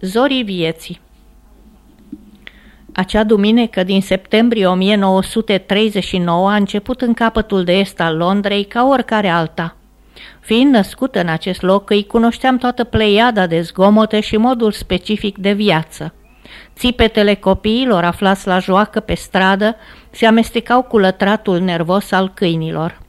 Zorii vieții Acea duminică din septembrie 1939 a început în capătul de est al Londrei ca oricare alta. Fiind născută în acest loc, îi cunoșteam toată pleiada de zgomote și modul specific de viață. Țipetele copiilor aflați la joacă pe stradă se amestecau cu lătratul nervos al câinilor.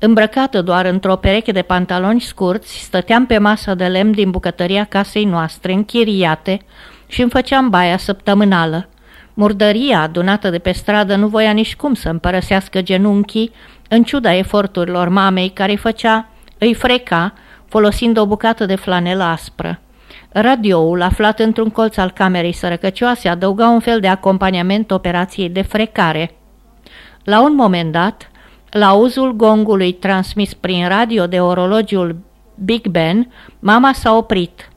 Îmbrăcată doar într-o pereche de pantaloni scurți, stăteam pe masa de lemn din bucătăria casei noastre, închiriate, și îmi făceam baia săptămânală. Murdăria adunată de pe stradă nu voia nici cum să împărăsească genunchii, în ciuda eforturilor mamei care îi făcea, îi freca, folosind o bucată de flanelă aspră. Radioul, aflat într-un colț al camerei sărăcăcioase, adăuga un fel de acompaniament operației de frecare. La un moment dat, la auzul gongului transmis prin radio de orologiul Big Ben, mama s-a oprit.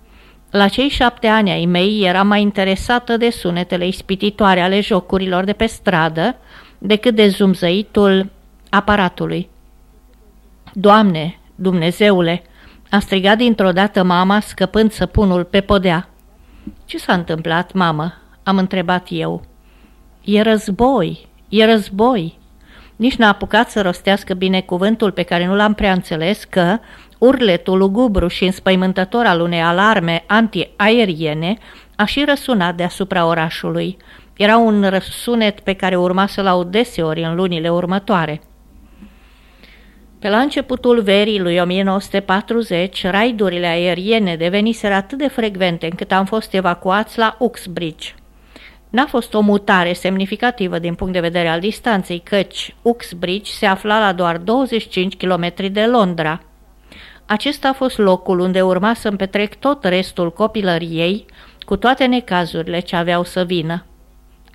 La cei șapte ani ai mei era mai interesată de sunetele ispititoare ale jocurilor de pe stradă decât de zumzăitul aparatului. Doamne, Dumnezeule, a strigat dintr-o dată mama, scăpând săpunul pe podea. Ce s-a întâmplat, mamă?" am întrebat eu. E război, e război." Nici n-a apucat să rostească bine cuvântul pe care nu l-am prea înțeles că urletul lugubru și înspăimântător al unei alarme antiaeriene a și răsunat deasupra orașului. Era un răsunet pe care urma să-l aud deseori în lunile următoare. Pe la începutul verii lui 1940, raidurile aeriene deveniseră atât de frecvente încât am fost evacuați la Uxbridge. N-a fost o mutare semnificativă din punct de vedere al distanței, căci Uxbridge se afla la doar 25 km de Londra. Acesta a fost locul unde urma să-mi petrec tot restul copilăriei, cu toate necazurile ce aveau să vină.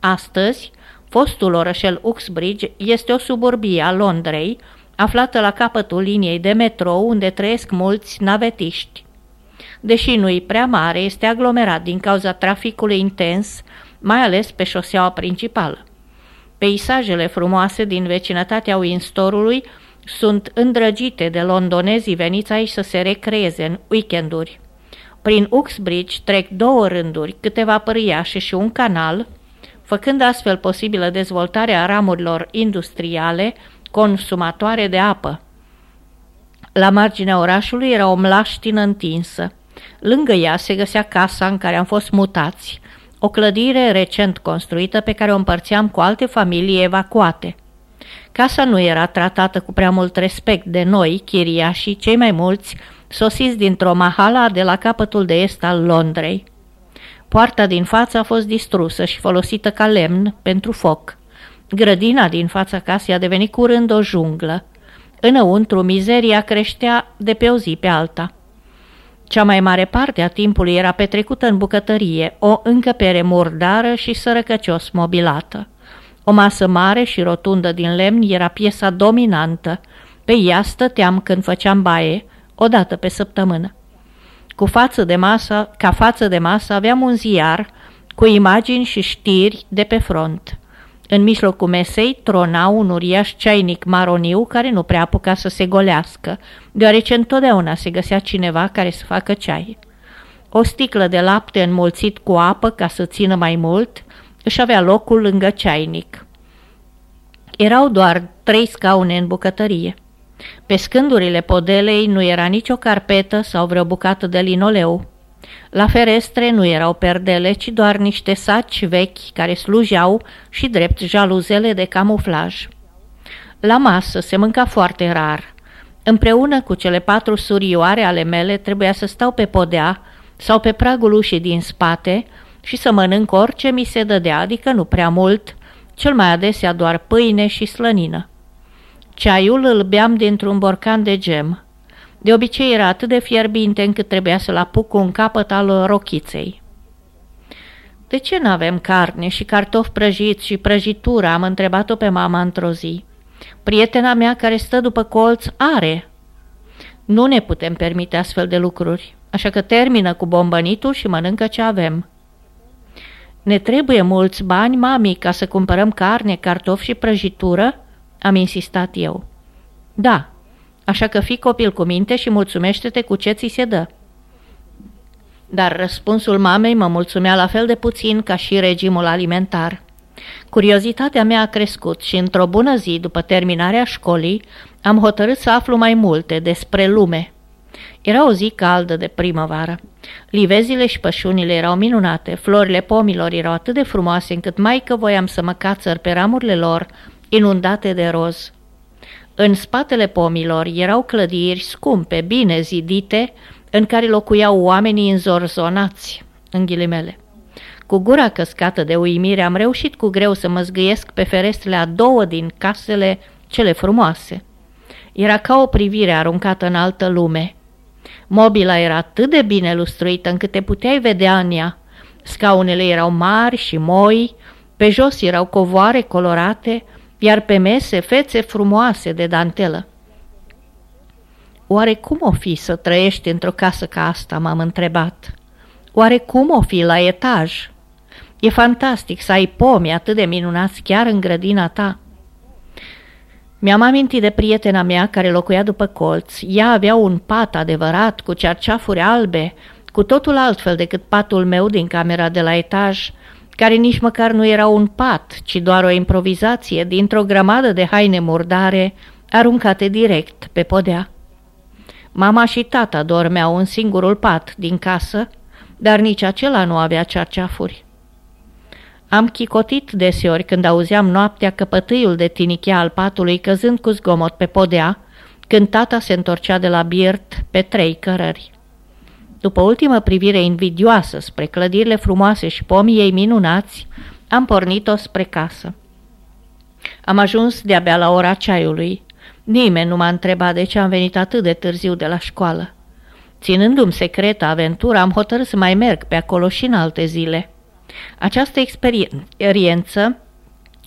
Astăzi, fostul orășel Uxbridge este o suburbie a Londrei, aflată la capătul liniei de metrou unde trăiesc mulți navetiști. Deși nu-i prea mare, este aglomerat din cauza traficului intens, mai ales pe șoseaua principală. Peisajele frumoase din vecinătatea Winstorului sunt îndrăgite de londonezii veniți aici să se recreeze în weekenduri. Prin Uxbridge trec două rânduri, câteva păriașe și un canal, făcând astfel posibilă dezvoltarea ramurilor industriale, consumatoare de apă. La marginea orașului era o mlaștină întinsă. Lângă ea se găsea casa în care am fost mutați, o clădire recent construită pe care o împărțeam cu alte familii evacuate. Casa nu era tratată cu prea mult respect de noi, chiriașii, cei mai mulți, sosiți dintr-o mahala de la capătul de est al Londrei. Poarta din față a fost distrusă și folosită ca lemn pentru foc. Grădina din fața casei a devenit curând o junglă. Înăuntru, mizeria creștea de pe o zi pe alta. Cea mai mare parte a timpului era petrecută în bucătărie, o încăpere murdară și sărăcăcios mobilată. O masă mare și rotundă din lemn era piesa dominantă. Pe ea stăteam când făceam baie, o dată pe săptămână. Cu față de masă, ca față de masă aveam un ziar cu imagini și știri de pe front. În mijlocul mesei trona un uriaș ceainic maroniu care nu prea apuca să se golească, deoarece întotdeauna se găsea cineva care să facă ceai. O sticlă de lapte înmulțit cu apă ca să țină mai mult își avea locul lângă ceainic. Erau doar trei scaune în bucătărie. Pe scândurile podelei nu era nicio carpetă sau vreo bucată de linoleu. La ferestre nu erau perdele, ci doar niște saci vechi care slujeau și drept jaluzele de camuflaj. La masă se mânca foarte rar. Împreună cu cele patru surioare ale mele trebuia să stau pe podea sau pe pragul ușii din spate și să mănânc orice mi se dădea, adică nu prea mult, cel mai adesea doar pâine și slănină. Ceaiul îl beam dintr-un borcan de gem. De obicei era atât de fierbinte încât trebuia să-l apuc cu un capăt al rochiței. De ce nu avem carne și cartofi prăjiți și prăjitură?" am întrebat-o pe mama într-o zi. Prietena mea care stă după colț are." Nu ne putem permite astfel de lucruri, așa că termină cu bombănitul și mănâncă ce avem." Ne trebuie mulți bani, mami, ca să cumpărăm carne, cartofi și prăjitură?" am insistat eu. Da, așa că fii copil cu minte și mulțumește-te cu ce ți se dă. dar răspunsul mamei mă mulțumea la fel de puțin ca și regimul alimentar. Curiozitatea mea a crescut și într-o bună zi, după terminarea școlii, am hotărât să aflu mai multe despre lume. Era o zi caldă de primăvară. Livezile și pășunile erau minunate, florile pomilor erau atât de frumoase încât mai că voiam să mă cațăr pe ramurile lor, inundate de roz. În spatele pomilor erau clădiri scumpe, bine zidite, în care locuiau oamenii înzorzonați, în ghilimele. Cu gura căscată de uimire am reușit cu greu să mă zgâiesc pe ferestrele a două din casele cele frumoase. Era ca o privire aruncată în altă lume. Mobila era atât de bine lustruită încât te puteai vedea în ea. Scaunele erau mari și moi, pe jos erau covoare colorate, iar pe mese fețe frumoase de dantelă. Oare cum o fi să trăiești într-o casă ca asta, m-am întrebat. Oare cum o fi la etaj? E fantastic să ai pomi atât de minunați chiar în grădina ta. Mi-am amintit de prietena mea care locuia după colț. Ea avea un pat adevărat, cu cerceafuri albe, cu totul altfel decât patul meu din camera de la etaj, care nici măcar nu era un pat, ci doar o improvizație dintr-o grămadă de haine murdare aruncate direct pe podea. Mama și tata dormeau în singurul pat din casă, dar nici acela nu avea cerceafuri. Am chicotit deseori când auzeam noaptea căpătâiul de tinichea al patului căzând cu zgomot pe podea, când tata se întorcea de la birt pe trei cărări. După ultimă privire invidioasă spre clădirile frumoase și pomii ei minunați, am pornit-o spre casă. Am ajuns de-abia la ora ceaiului. Nimeni nu m-a întrebat de ce am venit atât de târziu de la școală. Ținându-mi secretă aventura, am hotărât să mai merg pe acolo și în alte zile. Această experiență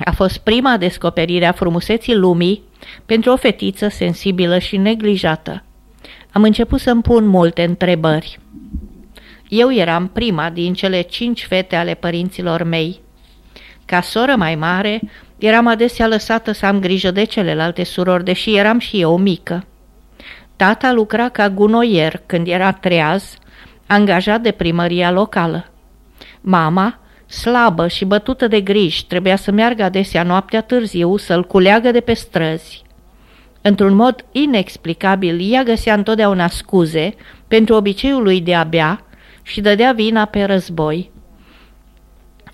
a fost prima descoperire a frumuseții lumii pentru o fetiță sensibilă și neglijată. Am început să-mi pun multe întrebări. Eu eram prima din cele cinci fete ale părinților mei. Ca soră mai mare, eram adesea lăsată să am grijă de celelalte surori, deși eram și eu mică. Tata lucra ca gunoier când era treaz, angajat de primăria locală. Mama, slabă și bătută de griji, trebuia să meargă adesea noaptea târziu să-l culeagă de pe străzi. Într-un mod inexplicabil, ea găsea întotdeauna scuze pentru obiceiul lui de abia și dădea vina pe război.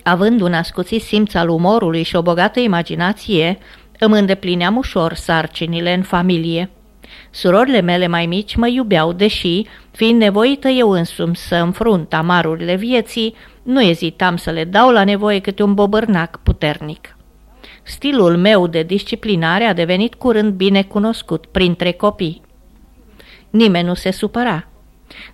Având un ascuțit simț al umorului și o bogată imaginație, îmi îndeplineam ușor sarcinile în familie. Surorile mele mai mici mă iubeau, deși, fiind nevoită eu însumi să înfrunt amarurile vieții, nu ezitam să le dau la nevoie câte un bobărnac puternic. Stilul meu de disciplinare a devenit curând bine cunoscut printre copii. Nimeni nu se supăra.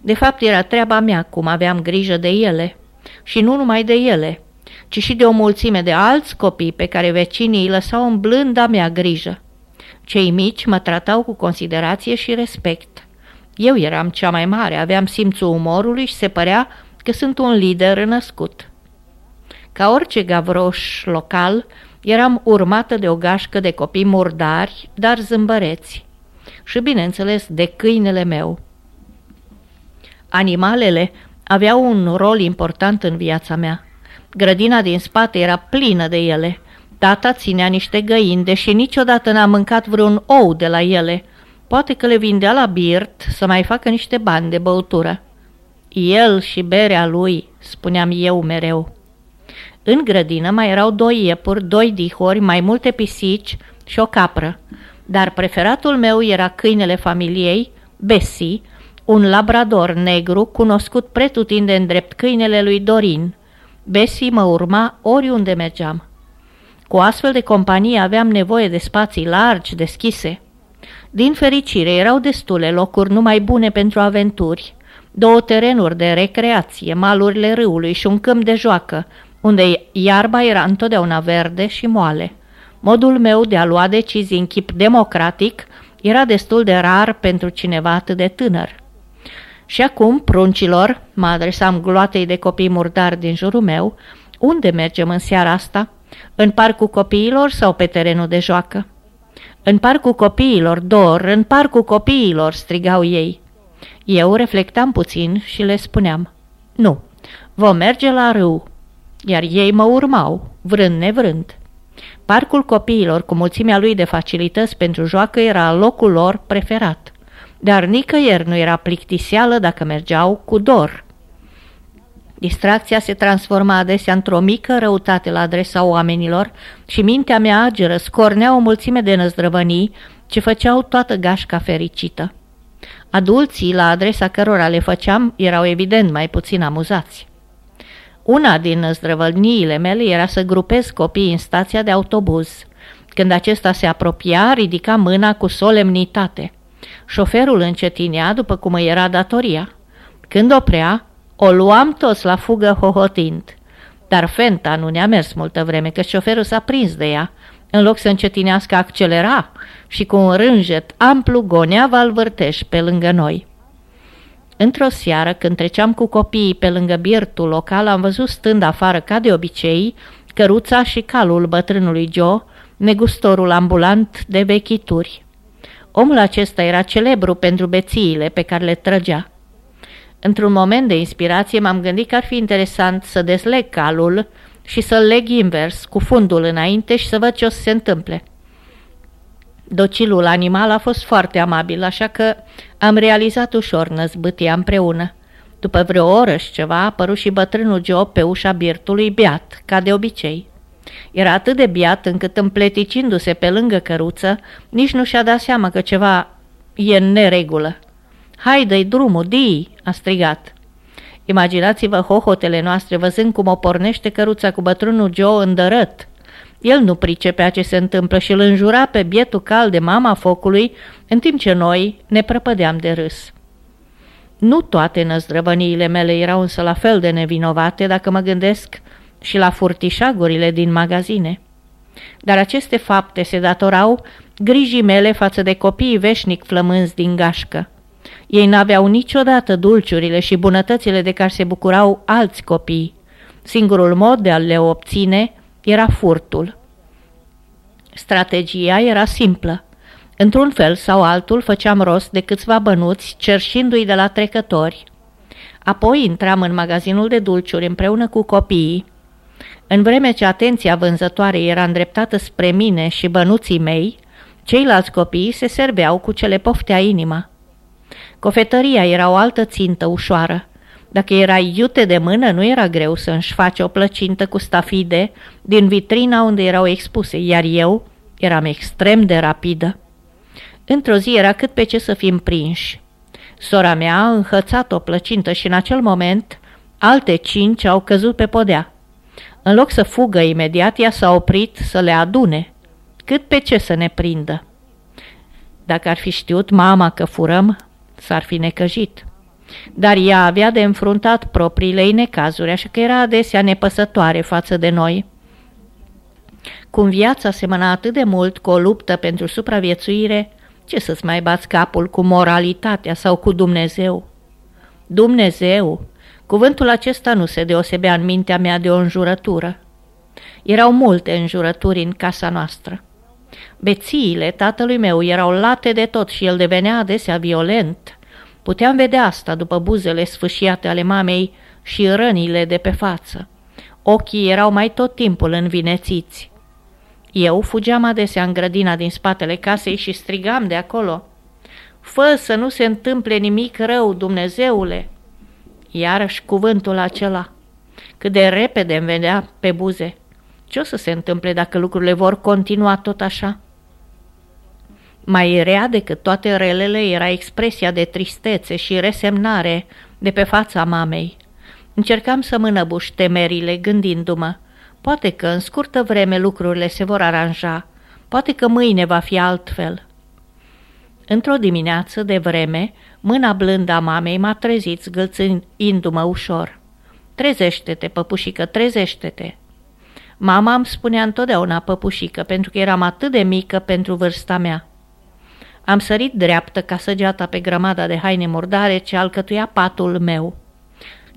De fapt, era treaba mea cum aveam grijă de ele. Și nu numai de ele, ci și de o mulțime de alți copii pe care vecinii îi lăsau în blânda mea grijă. Cei mici mă tratau cu considerație și respect. Eu eram cea mai mare, aveam simțul umorului și se părea că sunt un lider născut. Ca orice gavroș local, eram urmată de o gașcă de copii murdari, dar zâmbăreți. Și, bineînțeles, de câinele meu. Animalele aveau un rol important în viața mea. Grădina din spate era plină de ele. Tata ținea niște găini, deși niciodată n-a mâncat vreun ou de la ele. Poate că le vindea la birt să mai facă niște bani de băutură. El și berea lui, spuneam eu mereu. În grădină mai erau doi iepuri, doi dihori, mai multe pisici și o capră, dar preferatul meu era câinele familiei, Bessie, un labrador negru cunoscut pretutinde în drept câinele lui Dorin. Bessie mă urma oriunde mergeam. Cu astfel de companie aveam nevoie de spații largi, deschise. Din fericire erau destule locuri numai bune pentru aventuri, două terenuri de recreație, malurile râului și un câmp de joacă, unde iarba era întotdeauna verde și moale. Modul meu de a lua decizii în chip democratic era destul de rar pentru cineva atât de tânăr. Și acum, pruncilor, mă adresam gloatei de copii murdari din jurul meu, unde mergem în seara asta? În parcul copiilor sau pe terenul de joacă? În parcul copiilor, dor, în parcul copiilor, strigau ei. Eu reflectam puțin și le spuneam. Nu, vom merge la râu, iar ei mă urmau, vrând nevrând. Parcul copiilor cu mulțimea lui de facilități pentru joacă era locul lor preferat, dar nicăieri nu era plictiseală dacă mergeau cu dor. Distracția se transforma adesea într-o mică răutate la adresa oamenilor și mintea mea ageră scornea o mulțime de năzdrăvănii ce făceau toată gașca fericită. Adulții, la adresa cărora le făceam, erau evident mai puțin amuzați. Una din zdrăvălniile mele era să grupez copiii în stația de autobuz. Când acesta se apropia, ridica mâna cu solemnitate. Șoferul încetinea după cum îi era datoria. Când oprea, o luam toți la fugă hohotind. Dar Fenta nu ne-a mers multă vreme, că șoferul s-a prins de ea. În loc să încetinească, accelera și cu un rânjet amplu gonea val vârteș pe lângă noi. Într-o seară, când treceam cu copiii pe lângă birtul local, am văzut stând afară, ca de obicei, căruța și calul bătrânului Joe, negustorul ambulant de vechituri. Omul acesta era celebru pentru bețiile pe care le trăgea. Într-un moment de inspirație m-am gândit că ar fi interesant să desleg calul și să-l leg invers, cu fundul înainte și să văd ce o să se întâmple. Docilul animal a fost foarte amabil, așa că am realizat ușor năzbâtia împreună. După vreo oră și ceva a apărut și bătrânul Joe pe ușa birtului beat, ca de obicei. Era atât de biat încât împleticindu-se pe lângă căruță, nici nu și-a dat seama că ceva e în neregulă. Haide-i drumul, Dii!" a strigat. Imaginați-vă hohotele noastre văzând cum o pornește căruța cu bătrânul Joe îndărăt. El nu pricepea ce se întâmplă și îl înjura pe bietul cal de mama focului, în timp ce noi ne prăpădeam de râs. Nu toate năzdrăvăniile mele erau însă la fel de nevinovate dacă mă gândesc și la furtișagurile din magazine. Dar aceste fapte se datorau grijii mele față de copiii veșnic flămânzi din gașcă. Ei n-aveau niciodată dulciurile și bunătățile de care se bucurau alți copii. Singurul mod de a le obține era furtul. Strategia era simplă. Într-un fel sau altul făceam rost de câțiva bănuți cerșindu-i de la trecători. Apoi intram în magazinul de dulciuri împreună cu copiii. În vreme ce atenția vânzătoarei era îndreptată spre mine și bănuții mei, ceilalți copii se serveau cu ce le poftea inima. Cofetăria era o altă țintă ușoară. Dacă era iute de mână, nu era greu să își face o plăcintă cu stafide din vitrina unde erau expuse, iar eu eram extrem de rapidă. Într-o zi era cât pe ce să fim prinși. Sora mea a înhățat o plăcintă și în acel moment alte cinci au căzut pe podea. În loc să fugă imediat, ea s-a oprit să le adune. Cât pe ce să ne prindă? Dacă ar fi știut mama că furăm, s-ar fi necăjit. Dar ea avea de înfruntat propriile ei necazuri, așa că era adesea nepăsătoare față de noi. Cum viața semăna atât de mult cu o luptă pentru supraviețuire, ce să-ți mai bați capul cu moralitatea sau cu Dumnezeu? Dumnezeu! Cuvântul acesta nu se deosebea în mintea mea de o înjurătură. Erau multe înjurături în casa noastră. Bețiile tatălui meu erau late de tot și el devenea adesea violent. Puteam vedea asta după buzele sfâșiate ale mamei și rănile de pe față. Ochii erau mai tot timpul învinețiți. Eu fugeam adesea în grădina din spatele casei și strigam de acolo. Fă să nu se întâmple nimic rău, Dumnezeule! Iarăși cuvântul acela. Cât de repede îmi vedea pe buze. Ce o să se întâmple dacă lucrurile vor continua tot așa? Mai rea decât toate relele era expresia de tristețe și resemnare de pe fața mamei. Încercam să mânăbuș temerile gândindu-mă. Poate că în scurtă vreme lucrurile se vor aranja, poate că mâine va fi altfel. Într-o dimineață de vreme, mâna blândă a mamei m-a trezit zgâlțându-mă ușor. Trezește-te, păpușică, trezește-te! Mama îmi spunea întotdeauna păpușică, pentru că eram atât de mică pentru vârsta mea. Am sărit dreaptă ca săgeata pe grămada de haine murdare ce alcătuia patul meu.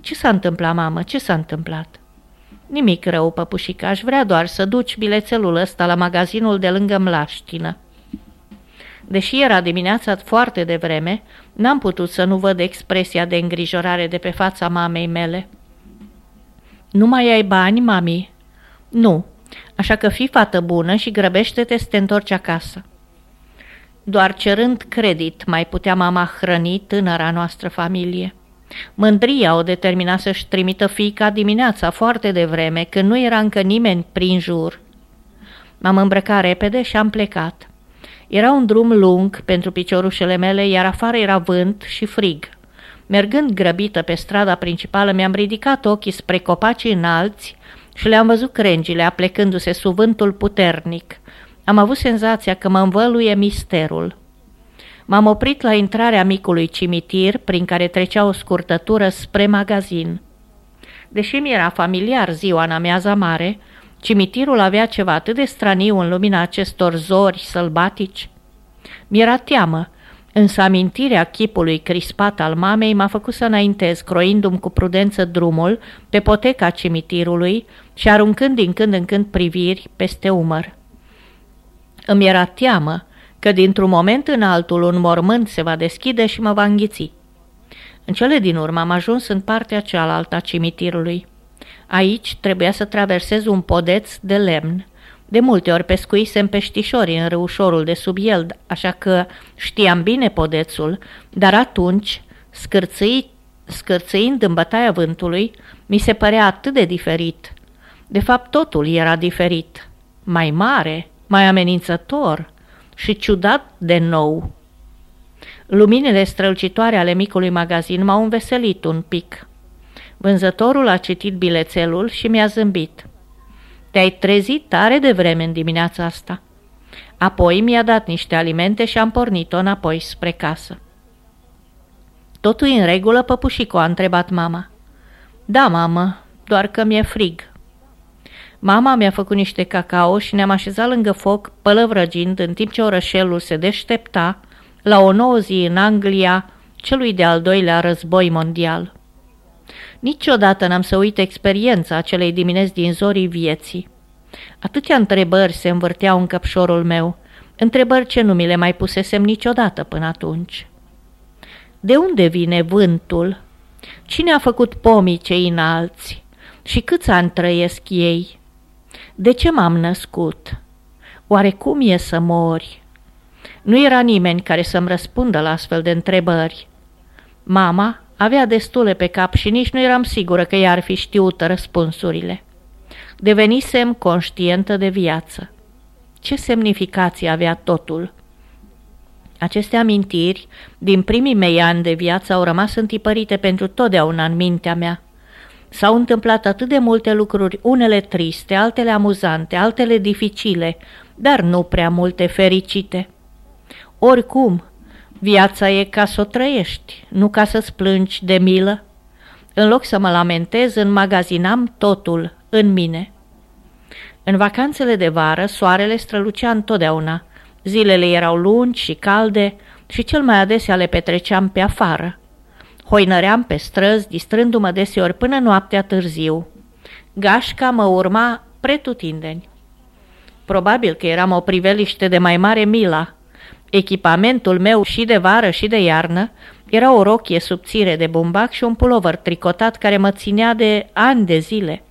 Ce s-a întâmplat, mamă? Ce s-a întâmplat? Nimic rău, păpușică, aș vrea doar să duci bilețelul ăsta la magazinul de lângă mlaștină. Deși era dimineața foarte devreme, n-am putut să nu văd expresia de îngrijorare de pe fața mamei mele. Nu mai ai bani, mami?" Nu, așa că fii fată bună și grăbește-te să te întorci acasă." Doar cerând credit mai putea mama hrăni tânăra noastră familie. Mândria o determina să-și trimită fiica dimineața foarte devreme, când nu era încă nimeni prin jur. M-am îmbrăcat repede și am plecat. Era un drum lung pentru piciorușele mele, iar afară era vânt și frig. Mergând grăbită pe strada principală, mi-am ridicat ochii spre copacii înalți și le-am văzut crengile aplecându-se sub vântul puternic. Am avut senzația că mă învăluie misterul. M-am oprit la intrarea micului cimitir, prin care trecea o scurtătură spre magazin. Deși mi era familiar ziua în amiaza mare, cimitirul avea ceva atât de straniu în lumina acestor zori sălbatici. Mi-era teamă, însă amintirea chipului crispat al mamei m-a făcut să înaintez, croindu-mi cu prudență drumul pe poteca cimitirului și aruncând din când în când priviri peste umăr. Îmi era teamă că dintr-un moment în altul un mormânt se va deschide și mă va înghiți. În cele din urmă am ajuns în partea cealaltă a cimitirului. Aici trebuia să traversez un podeț de lemn. De multe ori pescuisem peștișori în râușorul de sub el, așa că știam bine podețul, dar atunci, scârțâi, scârțâind în bătaia vântului, mi se părea atât de diferit. De fapt, totul era diferit. Mai mare, mai amenințător și ciudat de nou. Luminile strălucitoare ale micului magazin m-au înveselit un pic. Vânzătorul a citit bilețelul și mi-a zâmbit. Te-ai trezit tare de vreme în dimineața asta. Apoi mi-a dat niște alimente și am pornit-o înapoi spre casă. Totul în regulă, păpușico, a întrebat mama. Da, mamă, doar că mi-e frig. Mama mi-a făcut niște cacao și ne-am așezat lângă foc, pălăvrăgind, în timp ce orășelul se deștepta la o nouă zi în Anglia, celui de-al doilea război mondial. Niciodată n-am să uit experiența acelei dimineți din zorii vieții. Atâtea întrebări se învârteau în căpșorul meu, întrebări ce nu mi le mai pusesem niciodată până atunci. De unde vine vântul? Cine a făcut pomii cei înalți? Și câți ani trăiesc ei? De ce m-am născut? Oare cum e să mori? Nu era nimeni care să-mi răspundă la astfel de întrebări. Mama avea destule pe cap și nici nu eram sigură că ea ar fi știut răspunsurile. Devenisem conștientă de viață. Ce semnificație avea totul? Aceste amintiri, din primii mei ani de viață, au rămas întipărite pentru totdeauna în mintea mea. S-au întâmplat atât de multe lucruri, unele triste, altele amuzante, altele dificile, dar nu prea multe fericite. Oricum, viața e ca să o trăiești, nu ca să-ți plângi de milă. În loc să mă lamentez, înmagazinam totul în mine. În vacanțele de vară, soarele strălucea întotdeauna. Zilele erau lungi și calde și cel mai adesea le petreceam pe afară. Hoinăream pe străzi, distrându-mă deseori până noaptea târziu. Gașca mă urma pretutindeni. Probabil că eram o priveliște de mai mare mila. Echipamentul meu și de vară și de iarnă era o rochie subțire de bumbac și un pulover tricotat care mă ținea de ani de zile.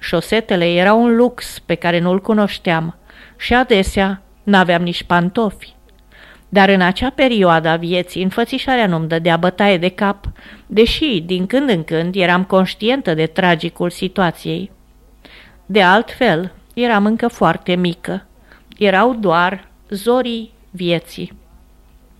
Șosetele erau un lux pe care nu-l cunoșteam și adesea n-aveam nici pantofi. Dar în acea perioadă a vieții, înfățișarea nu-mi dădea bătaie de cap, deși, din când în când, eram conștientă de tragicul situației. De altfel, eram încă foarte mică. Erau doar zorii vieții.